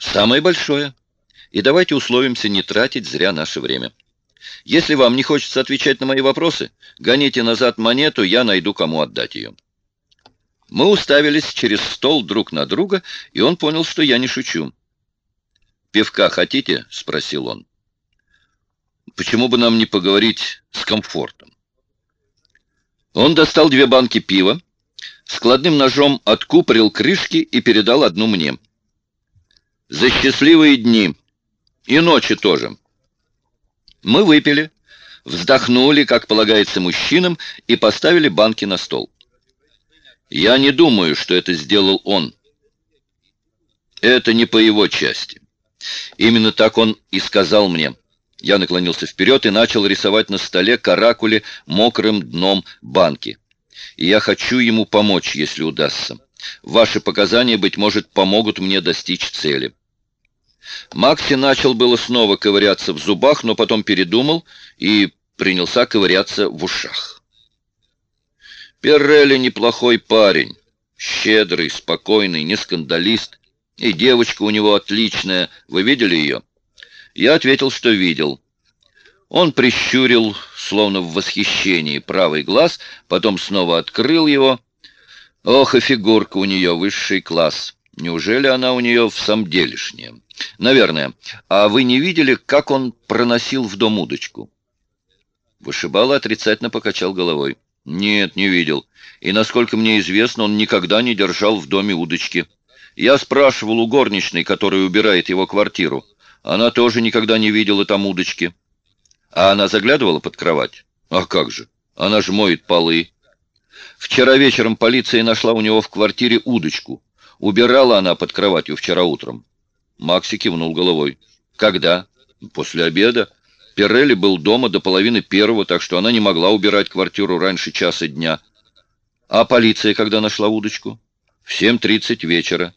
Самое большое. И давайте условимся не тратить зря наше время. Если вам не хочется отвечать на мои вопросы, гоните назад монету, я найду, кому отдать ее. Мы уставились через стол друг на друга, и он понял, что я не шучу. «Пивка хотите?» — спросил он. «Почему бы нам не поговорить с комфортом?» Он достал две банки пива, складным ножом откупорил крышки и передал одну мне. «За счастливые дни! И ночи тоже!» Мы выпили, вздохнули, как полагается мужчинам, и поставили банки на стол. Я не думаю, что это сделал он. Это не по его части. Именно так он и сказал мне. Я наклонился вперед и начал рисовать на столе каракули мокрым дном банки. И я хочу ему помочь, если удастся. Ваши показания, быть может, помогут мне достичь цели. Макси начал было снова ковыряться в зубах, но потом передумал и принялся ковыряться в ушах. Перрелли неплохой парень, щедрый, спокойный, не скандалист, и девочка у него отличная. Вы видели ее? Я ответил, что видел. Он прищурил, словно в восхищении, правый глаз, потом снова открыл его. Ох, и фигурка у нее высший класс. Неужели она у нее в самом делешняя? Наверное. А вы не видели, как он проносил в дом удочку? Вышибала отрицательно покачал головой. Нет, не видел. И, насколько мне известно, он никогда не держал в доме удочки. Я спрашивал у горничной, которая убирает его квартиру. Она тоже никогда не видела там удочки. А она заглядывала под кровать? А как же? Она же моет полы. Вчера вечером полиция нашла у него в квартире удочку. Убирала она под кроватью вчера утром. Макси кивнул головой. Когда? После обеда. Пирелли был дома до половины первого, так что она не могла убирать квартиру раньше часа дня. А полиция когда нашла удочку? В 7.30 вечера.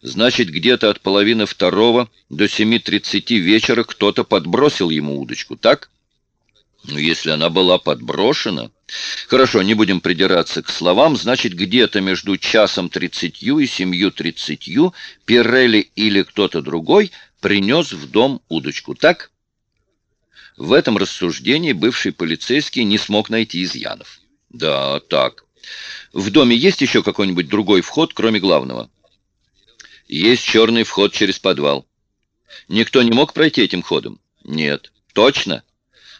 Значит, где-то от половины второго до 7.30 вечера кто-то подбросил ему удочку, так? Ну, если она была подброшена... Хорошо, не будем придираться к словам. Значит, где-то между часом тридцатью и семью тридцатью Пирелли или кто-то другой принес в дом удочку, так? В этом рассуждении бывший полицейский не смог найти изъянов. Да, так. В доме есть еще какой-нибудь другой вход, кроме главного? Есть черный вход через подвал. Никто не мог пройти этим ходом? Нет. Точно?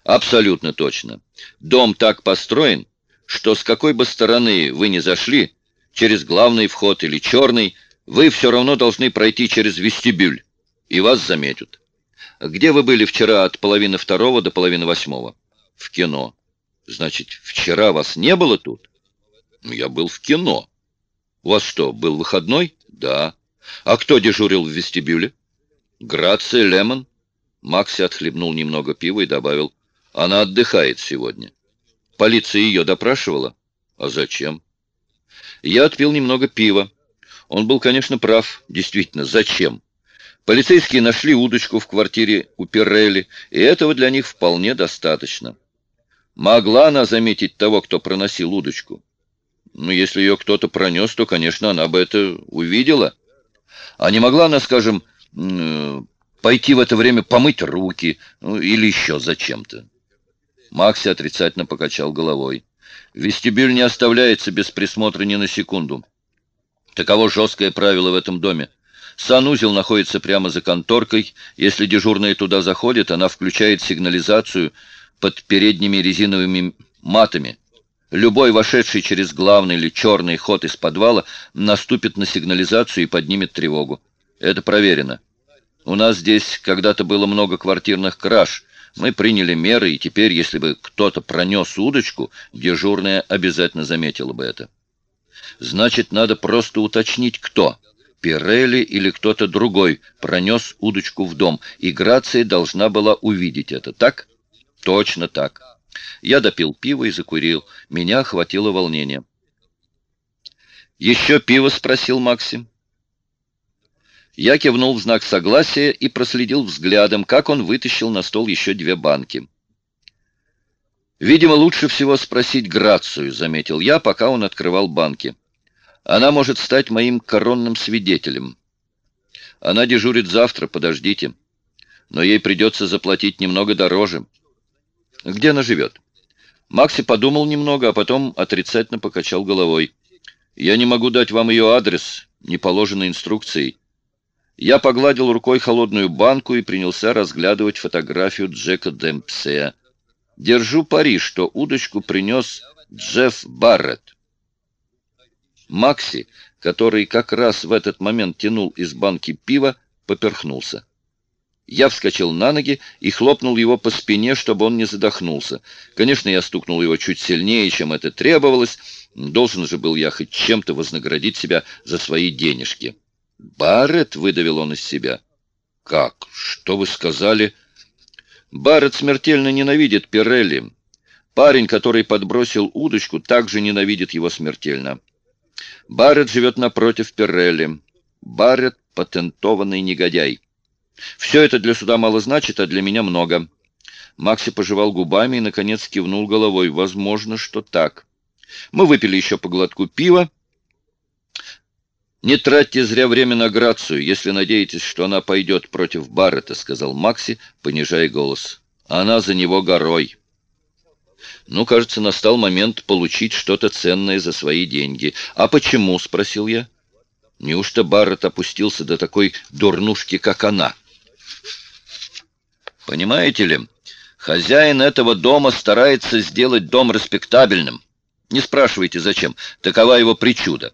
Абсолютно точно. Дом так построен, что с какой бы стороны вы ни зашли, через главный вход или черный, вы все равно должны пройти через вестибюль, и вас заметят. Где вы были вчера от половины второго до половины восьмого? В кино. Значит, вчера вас не было тут? Ну, я был в кино. У вас что, был выходной? Да. А кто дежурил в вестибюле? Грация Лемон. Макси отхлебнул немного пива и добавил, она отдыхает сегодня. Полиция ее допрашивала? А зачем? Я отпил немного пива. Он был, конечно, прав. Действительно, зачем? Полицейские нашли удочку в квартире у Пирелли, и этого для них вполне достаточно. Могла она заметить того, кто проносил удочку? Ну, если ее кто-то пронес, то, конечно, она бы это увидела. А не могла она, скажем, пойти в это время помыть руки ну, или еще зачем-то? Макси отрицательно покачал головой. Вестибюль не оставляется без присмотра ни на секунду. Таково жесткое правило в этом доме. Санузел находится прямо за конторкой. Если дежурная туда заходит, она включает сигнализацию под передними резиновыми матами. Любой вошедший через главный или черный ход из подвала наступит на сигнализацию и поднимет тревогу. Это проверено. У нас здесь когда-то было много квартирных краж. Мы приняли меры, и теперь, если бы кто-то пронес удочку, дежурная обязательно заметила бы это. Значит, надо просто уточнить, кто. Пирелли или кто-то другой пронес удочку в дом, и Грация должна была увидеть это, так? Точно так. Я допил пиво и закурил. Меня охватило волнение. «Еще пиво?» — спросил Максим. Я кивнул в знак согласия и проследил взглядом, как он вытащил на стол еще две банки. «Видимо, лучше всего спросить Грацию», — заметил я, пока он открывал банки. «Она может стать моим коронным свидетелем». Она дежурит завтра, подождите. Но ей придется заплатить немного дороже. Где она живет? Макси подумал немного, а потом отрицательно покачал головой. Я не могу дать вам ее адрес, не положено инструкцией. Я погладил рукой холодную банку и принялся разглядывать фотографию Джека Демпсея. Держу пари, что удочку принес Джефф Барретт. Макси, который как раз в этот момент тянул из банки пива, поперхнулся. Я вскочил на ноги и хлопнул его по спине, чтобы он не задохнулся. Конечно, я стукнул его чуть сильнее, чем это требовалось. Должен же был я хоть чем-то вознаградить себя за свои денежки. «Барретт?» — выдавил он из себя. «Как? Что вы сказали?» «Барретт смертельно ненавидит Пирелли. Парень, который подбросил удочку, также ненавидит его смертельно. Барретт живет напротив Пирелли. Барретт — патентованный негодяй. Все это для суда мало значит, а для меня много. Макси пожевал губами и, наконец, кивнул головой. Возможно, что так. Мы выпили еще по глотку пива. «Не тратьте зря время на Грацию, если надеетесь, что она пойдет против Баррета», — сказал Макси, понижая голос. «Она за него горой». «Ну, кажется, настал момент получить что-то ценное за свои деньги. А почему?» — спросил я. «Неужто Баррет опустился до такой дурнушки, как она?» Понимаете ли, хозяин этого дома старается сделать дом респектабельным. Не спрашивайте, зачем. Такова его причуда.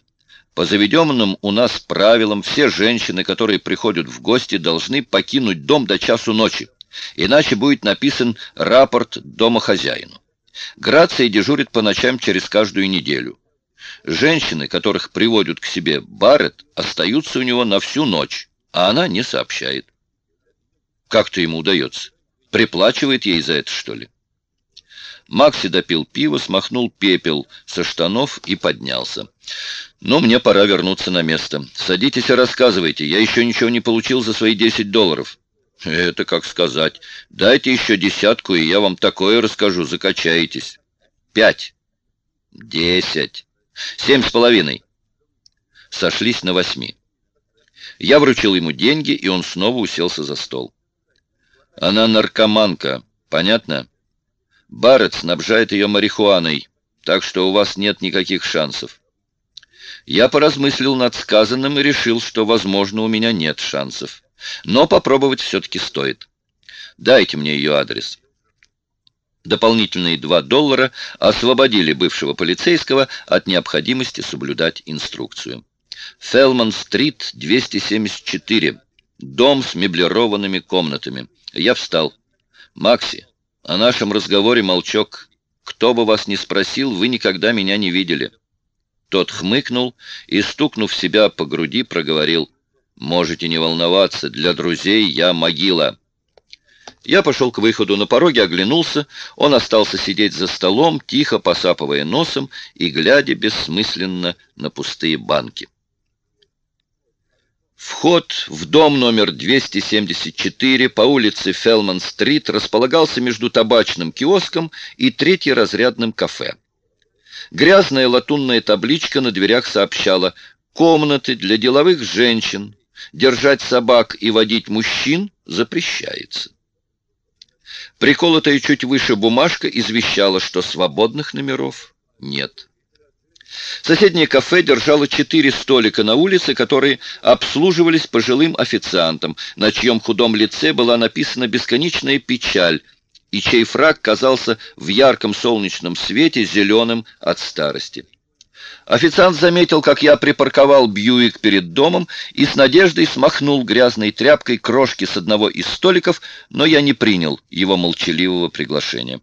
По заведенным у нас правилам, все женщины, которые приходят в гости, должны покинуть дом до часу ночи. Иначе будет написан рапорт домохозяину. Грация дежурит по ночам через каждую неделю. Женщины, которых приводят к себе Барретт, остаются у него на всю ночь, а она не сообщает. Как-то ему удается. Приплачивает ей за это, что ли? Макси допил пиво, смахнул пепел со штанов и поднялся. «Ну, мне пора вернуться на место. Садитесь и рассказывайте. Я еще ничего не получил за свои 10 долларов». «Это как сказать. Дайте еще десятку, и я вам такое расскажу. Закачаетесь». «Пять». «Десять». «Семь с половиной». Сошлись на восьми. Я вручил ему деньги, и он снова уселся за стол. Она наркоманка, понятно? Барретт снабжает ее марихуаной, так что у вас нет никаких шансов. Я поразмыслил над сказанным и решил, что, возможно, у меня нет шансов. Но попробовать все-таки стоит. Дайте мне ее адрес. Дополнительные 2 доллара освободили бывшего полицейского от необходимости соблюдать инструкцию. Фелман-стрит, 274. Дом с меблированными комнатами. Я встал. «Макси, о нашем разговоре молчок. Кто бы вас ни спросил, вы никогда меня не видели». Тот хмыкнул и, стукнув себя по груди, проговорил. «Можете не волноваться, для друзей я могила». Я пошел к выходу, на пороге оглянулся. Он остался сидеть за столом, тихо посапывая носом и глядя бессмысленно на пустые банки. Вход в дом номер 274 по улице Фелман-стрит располагался между табачным киоском и третьеразрядным кафе. Грязная латунная табличка на дверях сообщала «Комнаты для деловых женщин. Держать собак и водить мужчин запрещается». Приколотая чуть выше бумажка извещала, что свободных номеров нет. Соседнее кафе держало четыре столика на улице, которые обслуживались пожилым официантом, на чьем худом лице была написана бесконечная печаль, и чей фраг казался в ярком солнечном свете зеленым от старости. Официант заметил, как я припарковал Бьюик перед домом и с надеждой смахнул грязной тряпкой крошки с одного из столиков, но я не принял его молчаливого приглашения.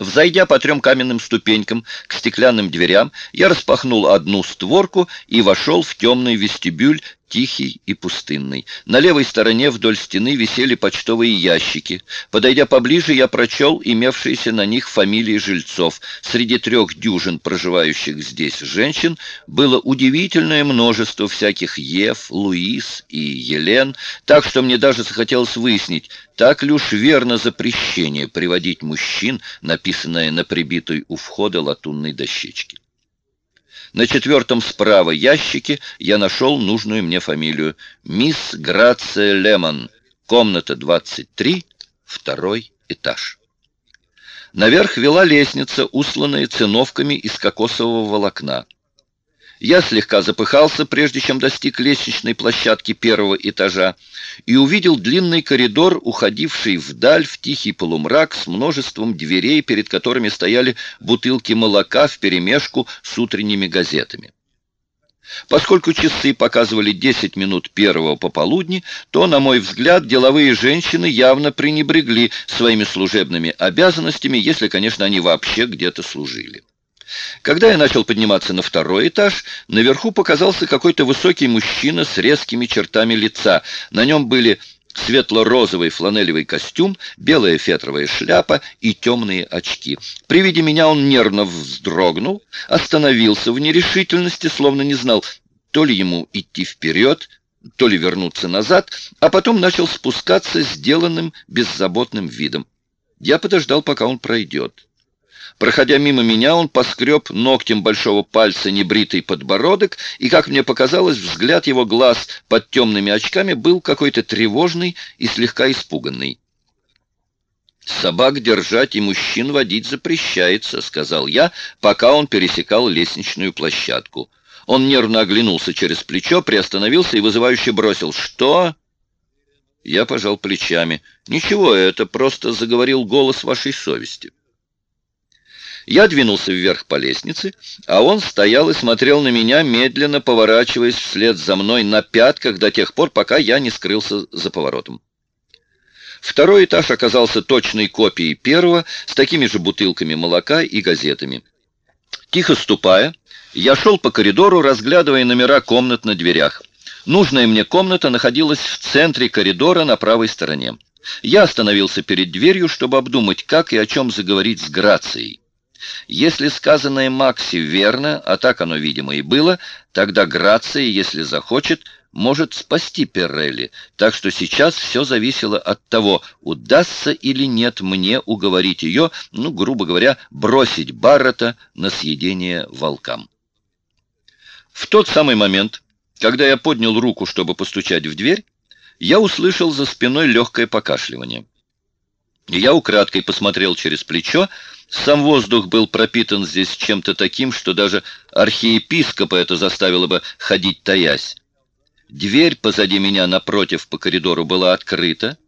Взойдя по трем каменным ступенькам к стеклянным дверям, я распахнул одну створку и вошел в темный вестибюль тихий и пустынный. На левой стороне вдоль стены висели почтовые ящики. Подойдя поближе, я прочел имевшиеся на них фамилии жильцов. Среди трех дюжин проживающих здесь женщин было удивительное множество всяких Ев, Луис и Елен, так что мне даже захотелось выяснить, так ли уж верно запрещение приводить мужчин, написанное на прибитой у входа латунной дощечке. На четвертом справа ящике я нашел нужную мне фамилию. Мисс Грация Лемон. Комната 23, второй этаж. Наверх вела лестница, усланная циновками из кокосового волокна. Я слегка запыхался, прежде чем достиг лестничной площадки первого этажа, и увидел длинный коридор, уходивший вдаль в тихий полумрак с множеством дверей, перед которыми стояли бутылки молока вперемешку с утренними газетами. Поскольку часы показывали 10 минут первого пополудни, то, на мой взгляд, деловые женщины явно пренебрегли своими служебными обязанностями, если, конечно, они вообще где-то служили. Когда я начал подниматься на второй этаж, наверху показался какой-то высокий мужчина с резкими чертами лица. На нем были светло-розовый фланелевый костюм, белая фетровая шляпа и темные очки. При виде меня он нервно вздрогнул, остановился в нерешительности, словно не знал, то ли ему идти вперед, то ли вернуться назад, а потом начал спускаться сделанным беззаботным видом. Я подождал, пока он пройдет. Проходя мимо меня, он поскреб ногтем большого пальца небритый подбородок, и, как мне показалось, взгляд его глаз под темными очками был какой-то тревожный и слегка испуганный. «Собак держать и мужчин водить запрещается», — сказал я, пока он пересекал лестничную площадку. Он нервно оглянулся через плечо, приостановился и вызывающе бросил «Что?» Я пожал плечами. «Ничего, это просто заговорил голос вашей совести». Я двинулся вверх по лестнице, а он стоял и смотрел на меня, медленно поворачиваясь вслед за мной на пятках до тех пор, пока я не скрылся за поворотом. Второй этаж оказался точной копией первого, с такими же бутылками молока и газетами. Тихо ступая, я шел по коридору, разглядывая номера комнат на дверях. Нужная мне комната находилась в центре коридора на правой стороне. Я остановился перед дверью, чтобы обдумать, как и о чем заговорить с Грацией. Если сказанное Макси верно, а так оно, видимо, и было, тогда Грация, если захочет, может спасти Перрелли, так что сейчас все зависело от того, удастся или нет мне уговорить ее, ну, грубо говоря, бросить Баррета на съедение волкам. В тот самый момент, когда я поднял руку, чтобы постучать в дверь, я услышал за спиной легкое покашливание. Я украдкой посмотрел через плечо, сам воздух был пропитан здесь чем-то таким, что даже архиепископа это заставило бы ходить таясь. Дверь позади меня напротив по коридору была открыта.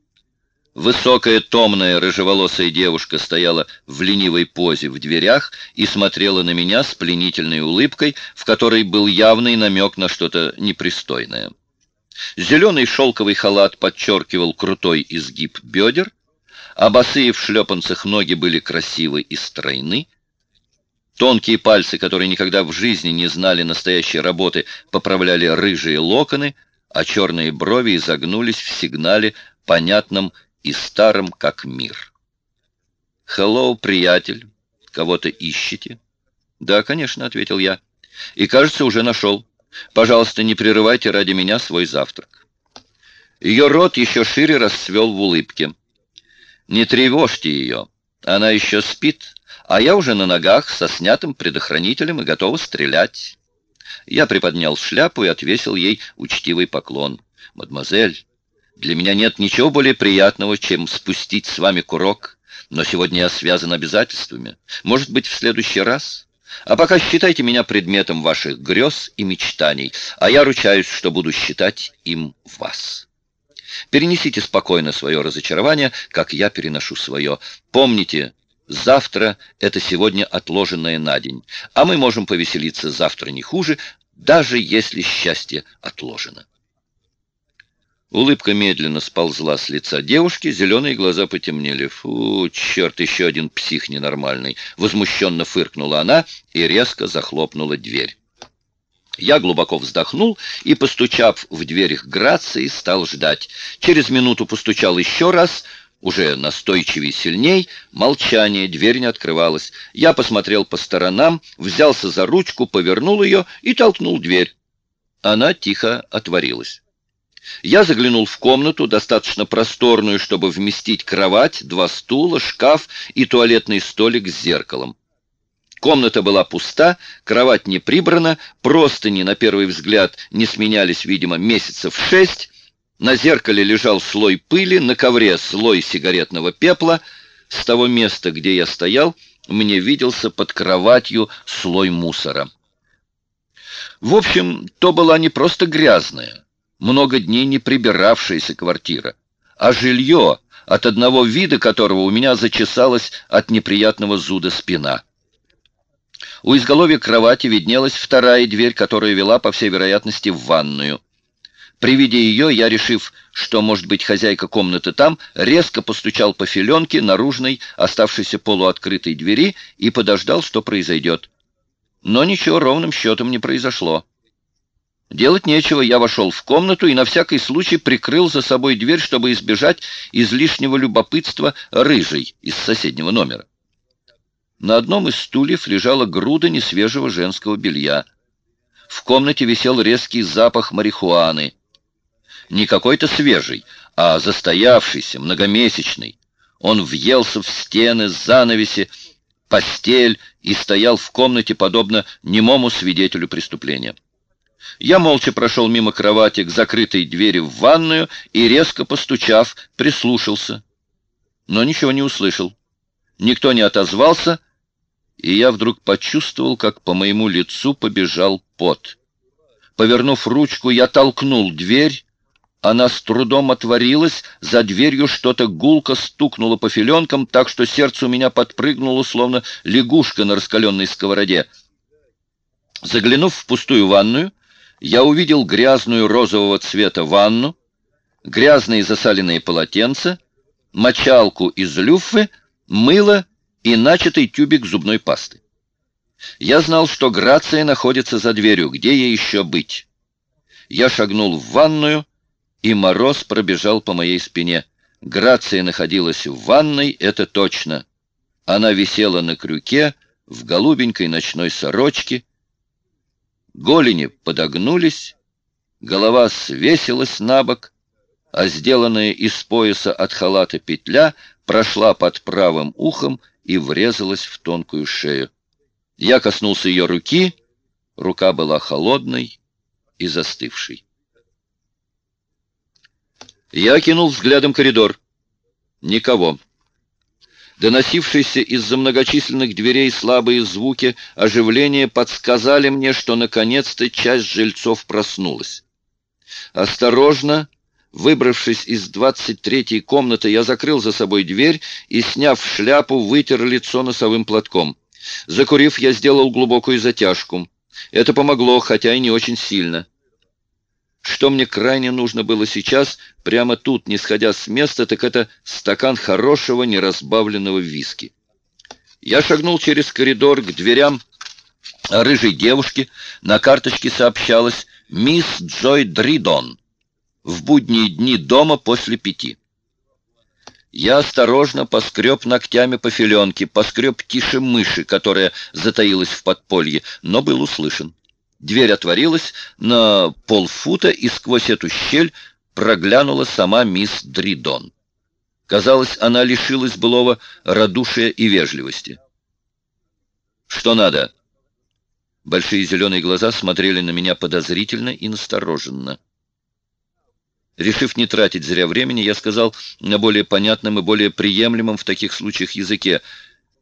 Высокая, томная, рыжеволосая девушка стояла в ленивой позе в дверях и смотрела на меня с пленительной улыбкой, в которой был явный намек на что-то непристойное. Зеленый шелковый халат подчеркивал крутой изгиб бедер, а босые в шлепанцах ноги были красивы и стройны. Тонкие пальцы, которые никогда в жизни не знали настоящей работы, поправляли рыжие локоны, а черные брови изогнулись в сигнале, понятном и старом, как мир. «Хеллоу, приятель! Кого-то ищете?» «Да, конечно», — ответил я. «И, кажется, уже нашел. Пожалуйста, не прерывайте ради меня свой завтрак». Ее рот еще шире расцвел в улыбке. Не тревожьте ее. Она еще спит, а я уже на ногах со снятым предохранителем и готова стрелять. Я приподнял шляпу и отвесил ей учтивый поклон. «Мадемуазель, для меня нет ничего более приятного, чем спустить с вами курок, но сегодня я связан обязательствами. Может быть, в следующий раз? А пока считайте меня предметом ваших грез и мечтаний, а я ручаюсь, что буду считать им вас». Перенесите спокойно свое разочарование, как я переношу свое. Помните, завтра — это сегодня отложенное на день, а мы можем повеселиться завтра не хуже, даже если счастье отложено. Улыбка медленно сползла с лица девушки, зеленые глаза потемнели. «Фу, черт, еще один псих ненормальный!» Возмущенно фыркнула она и резко захлопнула дверь. Я глубоко вздохнул и, постучав в дверь их Грации, стал ждать. Через минуту постучал еще раз, уже настойчивее сильней. Молчание, дверь не открывалась. Я посмотрел по сторонам, взялся за ручку, повернул ее и толкнул дверь. Она тихо отворилась. Я заглянул в комнату, достаточно просторную, чтобы вместить кровать, два стула, шкаф и туалетный столик с зеркалом. Комната была пуста, кровать не прибрана, простыни, на первый взгляд, не сменялись, видимо, месяцев шесть. На зеркале лежал слой пыли, на ковре слой сигаретного пепла. С того места, где я стоял, мне виделся под кроватью слой мусора. В общем, то была не просто грязная, много дней не прибиравшаяся квартира, а жилье, от одного вида которого у меня зачесалась от неприятного зуда спина. У изголовья кровати виднелась вторая дверь, которая вела, по всей вероятности, в ванную. При виде ее я, решив, что, может быть, хозяйка комнаты там, резко постучал по филенке наружной, оставшейся полуоткрытой двери и подождал, что произойдет. Но ничего ровным счетом не произошло. Делать нечего, я вошел в комнату и на всякий случай прикрыл за собой дверь, чтобы избежать излишнего любопытства рыжей из соседнего номера. На одном из стульев лежала груда несвежего женского белья. В комнате висел резкий запах марихуаны. Не какой-то свежий, а застоявшийся, многомесячный. Он въелся в стены, занавеси, постель и стоял в комнате, подобно немому свидетелю преступления. Я молча прошел мимо кровати к закрытой двери в ванную и, резко постучав, прислушался. Но ничего не услышал. Никто не отозвался, и я вдруг почувствовал, как по моему лицу побежал пот. Повернув ручку, я толкнул дверь, она с трудом отворилась, за дверью что-то гулко стукнуло по филенкам, так что сердце у меня подпрыгнуло, словно лягушка на раскаленной сковороде. Заглянув в пустую ванную, я увидел грязную розового цвета ванну, грязные засаленные полотенца, мочалку из люфы, мыло и начатый тюбик зубной пасты. Я знал, что Грация находится за дверью, где ей еще быть. Я шагнул в ванную, и мороз пробежал по моей спине. Грация находилась в ванной, это точно. Она висела на крюке, в голубенькой ночной сорочке. Голени подогнулись, голова свесилась на бок, а сделанная из пояса от халата петля прошла под правым ухом и врезалась в тонкую шею. Я коснулся ее руки, рука была холодной и застывшей. Я кинул взглядом коридор. Никого. Доносившиеся из-за многочисленных дверей слабые звуки оживления подсказали мне, что наконец-то часть жильцов проснулась. Осторожно, Выбравшись из двадцать третьей комнаты, я закрыл за собой дверь и, сняв шляпу, вытер лицо носовым платком. Закурив, я сделал глубокую затяжку. Это помогло, хотя и не очень сильно. Что мне крайне нужно было сейчас, прямо тут, не сходя с места, так это стакан хорошего неразбавленного виски. Я шагнул через коридор к дверям рыжей девушки. На карточке сообщалось «Мисс Джой Дридон» в будние дни дома после пяти. Я осторожно поскреб ногтями по филенке, поскреб тише мыши, которая затаилась в подполье, но был услышан. Дверь отворилась на полфута, и сквозь эту щель проглянула сама мисс Дридон. Казалось, она лишилась былого радушия и вежливости. «Что надо?» Большие зеленые глаза смотрели на меня подозрительно и настороженно. Решив не тратить зря времени, я сказал на более понятном и более приемлемом в таких случаях языке.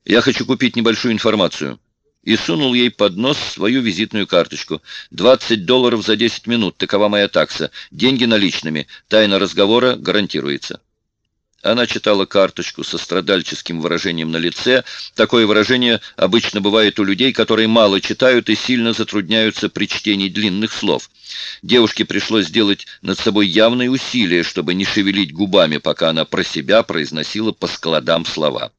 «Я хочу купить небольшую информацию». И сунул ей под нос свою визитную карточку. «20 долларов за 10 минут, такова моя такса. Деньги наличными. Тайна разговора гарантируется». Она читала карточку со страдальческим выражением на лице. Такое выражение обычно бывает у людей, которые мало читают и сильно затрудняются при чтении длинных слов. Девушке пришлось сделать над собой явные усилия, чтобы не шевелить губами, пока она про себя произносила по складам слова.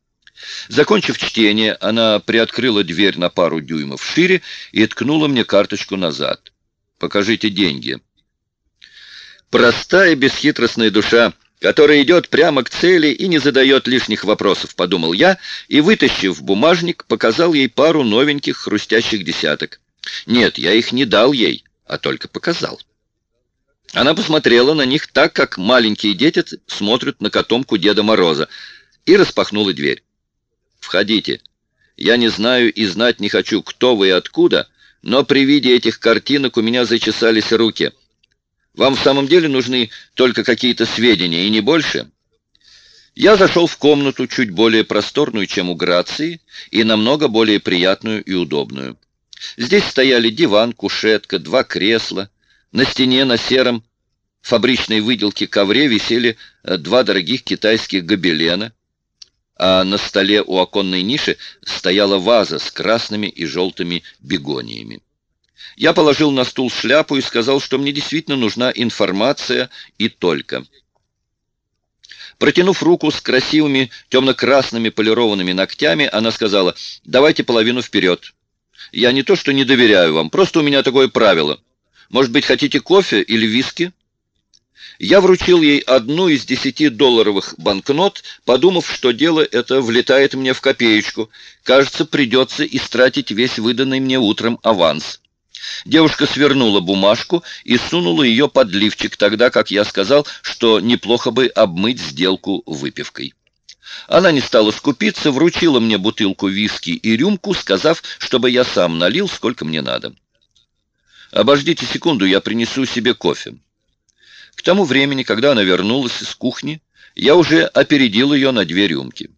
Закончив чтение, она приоткрыла дверь на пару дюймов шире и ткнула мне карточку назад. «Покажите деньги». Простая бесхитростная душа который идет прямо к цели и не задает лишних вопросов, подумал я, и, вытащив бумажник, показал ей пару новеньких хрустящих десяток. Нет, я их не дал ей, а только показал. Она посмотрела на них так, как маленькие дети смотрят на котомку Деда Мороза, и распахнула дверь. «Входите. Я не знаю и знать не хочу, кто вы и откуда, но при виде этих картинок у меня зачесались руки. Вам в самом деле нужны только какие-то сведения, и не больше?» Я зашел в комнату, чуть более просторную, чем у Грации, и намного более приятную и удобную. Здесь стояли диван, кушетка, два кресла. На стене на сером фабричной выделке ковре висели э, два дорогих китайских гобелена, а на столе у оконной ниши стояла ваза с красными и желтыми бегониями. Я положил на стул шляпу и сказал, что мне действительно нужна информация и только. Протянув руку с красивыми темно-красными полированными ногтями, она сказала, «Давайте половину вперед. Я не то что не доверяю вам, просто у меня такое правило. Может быть, хотите кофе или виски?» Я вручил ей одну из десяти долларовых банкнот, подумав, что дело это влетает мне в копеечку. Кажется, придется истратить весь выданный мне утром аванс. Девушка свернула бумажку и сунула ее под лифчик, тогда как я сказал, что неплохо бы обмыть сделку выпивкой. Она не стала скупиться, вручила мне бутылку виски и рюмку, сказав, чтобы я сам налил, сколько мне надо. «Обождите секунду, я принесу себе кофе». К тому времени, когда она вернулась из кухни, я уже опередил ее на две рюмки.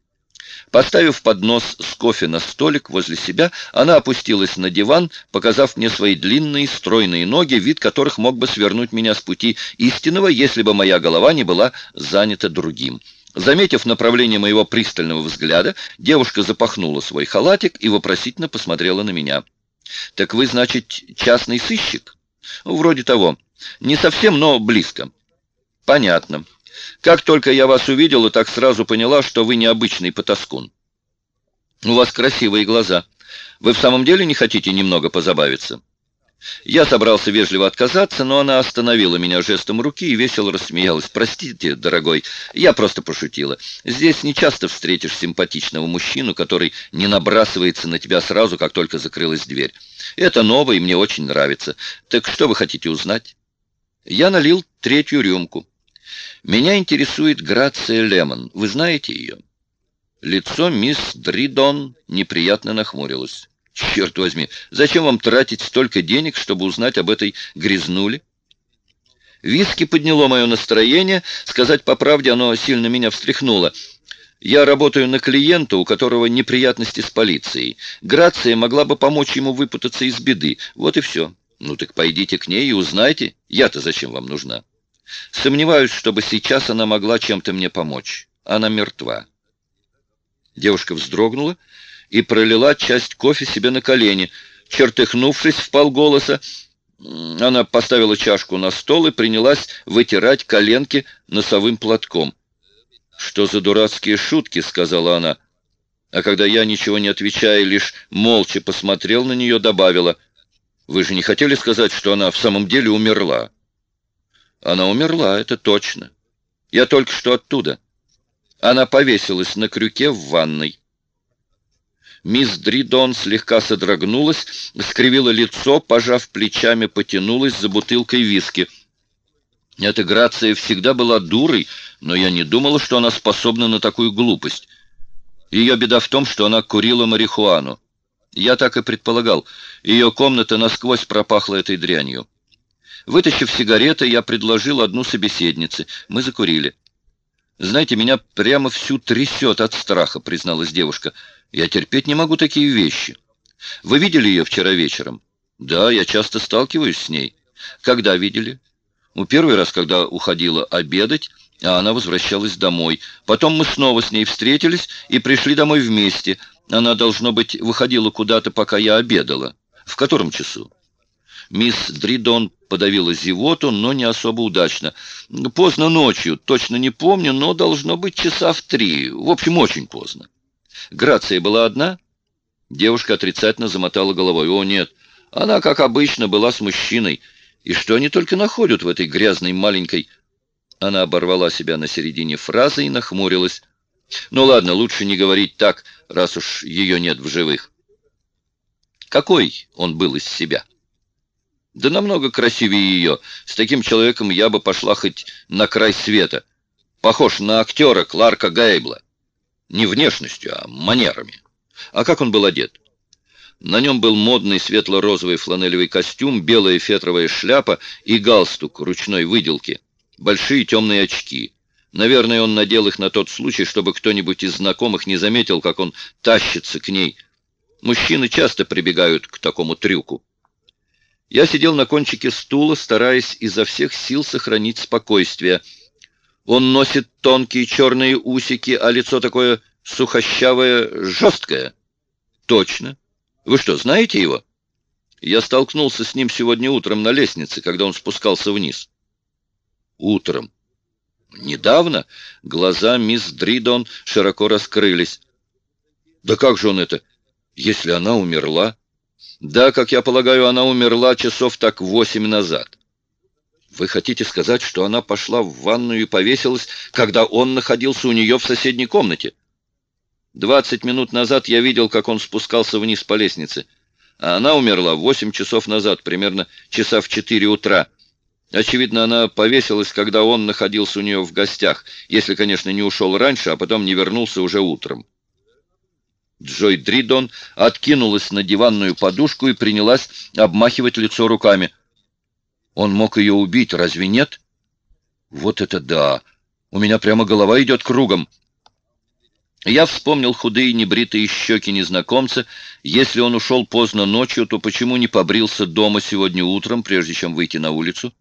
Поставив поднос с кофе на столик возле себя, она опустилась на диван, показав мне свои длинные стройные ноги, вид которых мог бы свернуть меня с пути истинного, если бы моя голова не была занята другим. Заметив направление моего пристального взгляда, девушка запахнула свой халатик и вопросительно посмотрела на меня. «Так вы, значит, частный сыщик?» «Вроде того. Не совсем, но близко». «Понятно. Как только я вас увидела, так сразу поняла, что вы необычный потаскун. У вас красивые глаза. Вы в самом деле не хотите немного позабавиться?» Я собрался вежливо отказаться, но она остановила меня жестом руки и весело рассмеялась. «Простите, дорогой, я просто пошутила. Здесь не часто встретишь симпатичного мужчину, который не набрасывается на тебя сразу, как только закрылась дверь. Это новое и мне очень нравится. Так что вы хотите узнать?» Я налил третью рюмку. Меня интересует Грация Лемон. Вы знаете ее?» Лицо мисс Дридон неприятно нахмурилось. «Черт возьми, зачем вам тратить столько денег, чтобы узнать об этой грязнуле?» Виски подняло мое настроение. Сказать по правде, оно сильно меня встряхнуло. Я работаю на клиента, у которого неприятности с полицией. Грация могла бы помочь ему выпутаться из беды. Вот и все. Ну так пойдите к ней и узнайте. Я-то зачем вам нужна?» Сомневаюсь, чтобы сейчас она могла чем-то мне помочь. Она мертва. Девушка вздрогнула и пролила часть кофе себе на колени. Чертыхнувшись в полголоса, она поставила чашку на стол и принялась вытирать коленки носовым платком. «Что за дурацкие шутки?» — сказала она. А когда я, ничего не отвечая, лишь молча посмотрел на нее, добавила. «Вы же не хотели сказать, что она в самом деле умерла?» Она умерла, это точно. Я только что оттуда. Она повесилась на крюке в ванной. Мисс Дридон слегка содрогнулась, скривила лицо, пожав плечами, потянулась за бутылкой виски. Эта Грация всегда была дурой, но я не думала, что она способна на такую глупость. Ее беда в том, что она курила марихуану. Я так и предполагал. Ее комната насквозь пропахла этой дрянью. Вытащив сигареты, я предложил одну собеседнице. Мы закурили. «Знаете, меня прямо всю трясет от страха», — призналась девушка. «Я терпеть не могу такие вещи. Вы видели ее вчера вечером?» «Да, я часто сталкиваюсь с ней». «Когда видели?» «Ну, первый раз, когда уходила обедать, а она возвращалась домой. Потом мы снова с ней встретились и пришли домой вместе. Она, должно быть, выходила куда-то, пока я обедала. В котором часу?» Мисс Дридон подавила зевоту, но не особо удачно. Поздно ночью, точно не помню, но должно быть часа в три. В общем, очень поздно. Грация была одна? Девушка отрицательно замотала головой. О, нет. Она, как обычно, была с мужчиной. И что они только находят в этой грязной маленькой... Она оборвала себя на середине фразы и нахмурилась. Ну ладно, лучше не говорить так, раз уж ее нет в живых. Какой он был из себя? Да намного красивее ее. С таким человеком я бы пошла хоть на край света. Похож на актера Кларка Гейбла. Не внешностью, а манерами. А как он был одет? На нем был модный светло-розовый фланелевый костюм, белая фетровая шляпа и галстук ручной выделки, большие темные очки. Наверное, он надел их на тот случай, чтобы кто-нибудь из знакомых не заметил, как он тащится к ней. Мужчины часто прибегают к такому трюку. Я сидел на кончике стула, стараясь изо всех сил сохранить спокойствие. Он носит тонкие черные усики, а лицо такое сухощавое, жесткое. Точно. Вы что, знаете его? Я столкнулся с ним сегодня утром на лестнице, когда он спускался вниз. Утром. Недавно глаза мисс Дридон широко раскрылись. Да как же он это, если она умерла? Да, как я полагаю, она умерла часов так восемь назад. Вы хотите сказать, что она пошла в ванную и повесилась, когда он находился у нее в соседней комнате? Двадцать минут назад я видел, как он спускался вниз по лестнице, а она умерла восемь часов назад, примерно часа в четыре утра. Очевидно, она повесилась, когда он находился у нее в гостях, если, конечно, не ушел раньше, а потом не вернулся уже утром. Джой Дридон откинулась на диванную подушку и принялась обмахивать лицо руками. Он мог ее убить, разве нет? Вот это да! У меня прямо голова идет кругом. Я вспомнил худые небритые щеки незнакомца. Если он ушел поздно ночью, то почему не побрился дома сегодня утром, прежде чем выйти на улицу?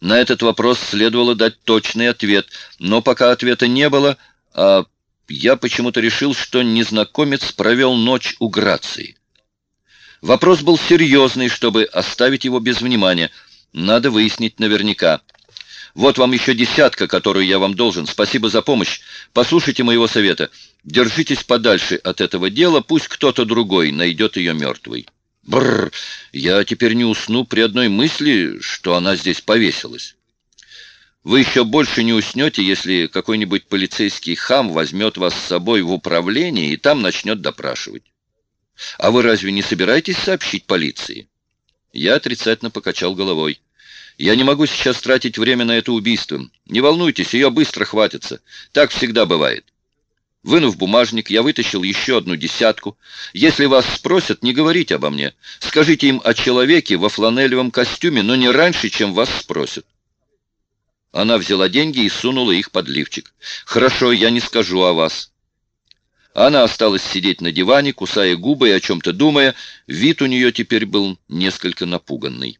На этот вопрос следовало дать точный ответ, но пока ответа не было, а я почему-то решил, что незнакомец провел ночь у Грации. Вопрос был серьезный, чтобы оставить его без внимания. Надо выяснить наверняка. Вот вам еще десятка, которую я вам должен. Спасибо за помощь. Послушайте моего совета. Держитесь подальше от этого дела, пусть кто-то другой найдет ее мертвой. Бррр, я теперь не усну при одной мысли, что она здесь повесилась. Вы еще больше не уснете, если какой-нибудь полицейский хам возьмет вас с собой в управление и там начнет допрашивать. А вы разве не собираетесь сообщить полиции? Я отрицательно покачал головой. Я не могу сейчас тратить время на это убийство. Не волнуйтесь, ее быстро хватится. Так всегда бывает. Вынув бумажник, я вытащил еще одну десятку. Если вас спросят, не говорите обо мне. Скажите им о человеке во фланелевом костюме, но не раньше, чем вас спросят. Она взяла деньги и сунула их под лифчик. «Хорошо, я не скажу о вас». Она осталась сидеть на диване, кусая губы и о чем-то думая. Вид у нее теперь был несколько напуганный.